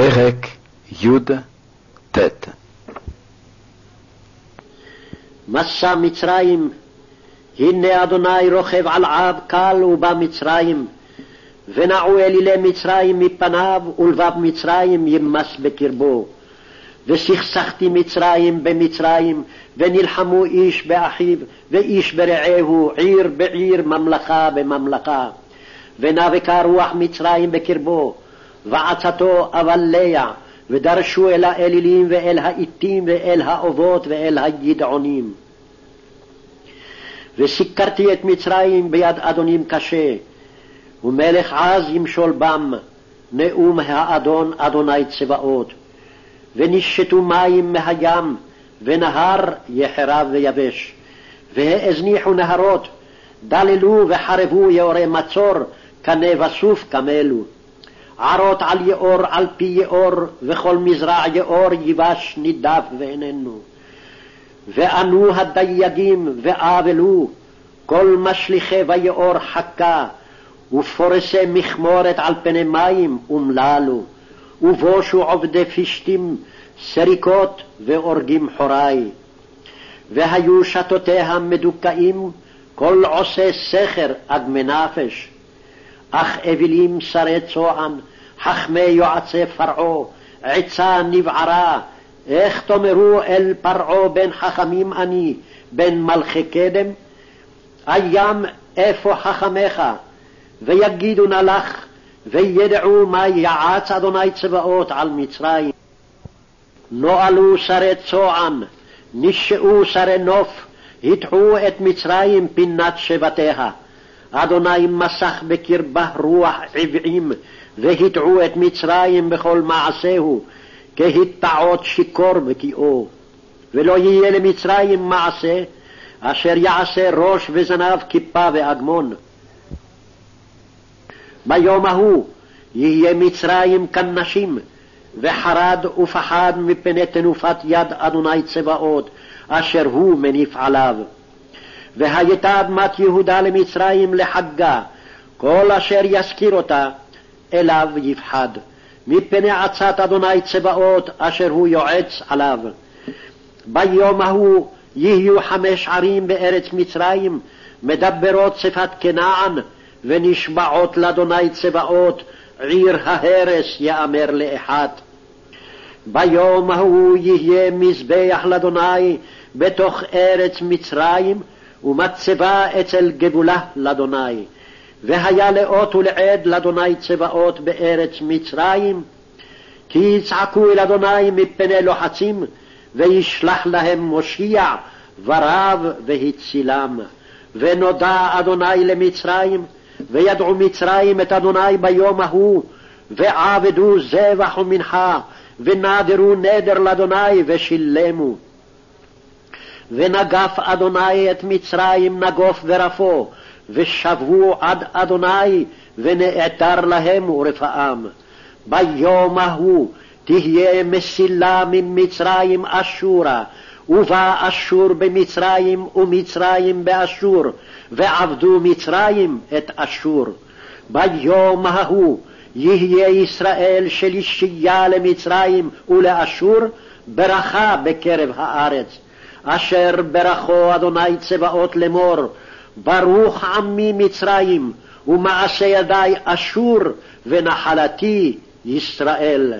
פרק י"ט מסע מצרים, הנה אדוני רוכב על עב קל ובא מצרים, ונעו אלילי מצרים מפניו, ולבב מצרים ימס בקרבו. וסכסכתי מצרים במצרים, ונלחמו איש באחיו, ואיש ברעהו, עיר בעיר, ממלכה בממלכה. ונאבקה רוח מצרים בקרבו, ועצתו אבליה, ודרשו אל האלילים ואל האיתים ואל האובות ואל הידעונים. וסיכרתי את מצרים ביד אדונים קשה, ומלך עז ימשול בם, נאום האדון אדוני צבאות. ונשתו מים מהים, ונהר יחרב ויבש. והזניחו נהרות, דללו וחרבו יאורי מצור, קנה וסוף קמלו. ערות על יאור על פי יאור, וכל מזרע יאור יבש נידף ואיננו. וענו הדייגים ואבלו, כל משליכי ויאור חכה, ופורסי מכמורת על פני מים אומללו, ובושו עובדי פשתים סריקות ואורגים חורי. והיו שתותיה מדוכאים, כל עושה סכר עד מנפש. אך אווילים שרי צוען, חכמי יועצי פרעה, עצה נבערה, איך תאמרו אל פרעה בן חכמים אני, בן מלכי קדם? הים איפה חכמיך? ויגידו נא לך, וידעו מה יעץ אדוני צבאות על מצרים. נועלו שרי צוען, נשאו שרי נוף, הטחו את מצרים פינת שבטיה. אדוני מסך בקרבה רוח עבעים, והטעו את מצרים בכל מעשהו, כהטעות שיכור בקיאו. ולא יהיה למצרים מעשה, אשר יעשה ראש וזנב כיפה ואגמון. ביום ההוא יהיה מצרים כנשים, וחרד ופחד מפני תנופת יד אדוני צבאות, אשר הוא מניף עליו. והייתה אדמת יהודה למצרים לחגה, כל אשר יזכיר אותה, אליו יפחד, מפני עצת אדוני צבאות אשר הוא יועץ עליו. ביום ההוא יהיו חמש ערים בארץ מצרים, מדברות שפת כנען, ונשבעות לאדוני צבאות, עיר ההרס יאמר לאחת. ביום ההוא יהיה מזבח לאדוני בתוך ארץ מצרים, ומצבה אצל גבולה לאדוני. והיה לאות ולעד לאדוני צבאות בארץ מצרים, כי יצעקו אל אדוני מפני לוחצים, וישלח להם מושיע, ורב והצילם. ונודע אדוני למצרים, וידעו מצרים את אדוני ביום ההוא, ועבדו זבח ומנחה, ונדרו נדר לאדוני ושילמו. ונגף אדוני את מצרים נגוף ורפו, ושבו עד אדוני, ונעתר להם ורפאם. ביום ההוא תהיה מסילה ממצרים אשורה, ובא אשור במצרים ומצרים באשור, ועבדו מצרים את אשור. ביום ההוא יהיה ישראל שלישייה למצרים ולאשור, ברכה בקרב הארץ. אשר ברכו אדוני צבאות לאמור, ברוך עמי מצרים, ומעשה ידי אשור, ונחלתי ישראל.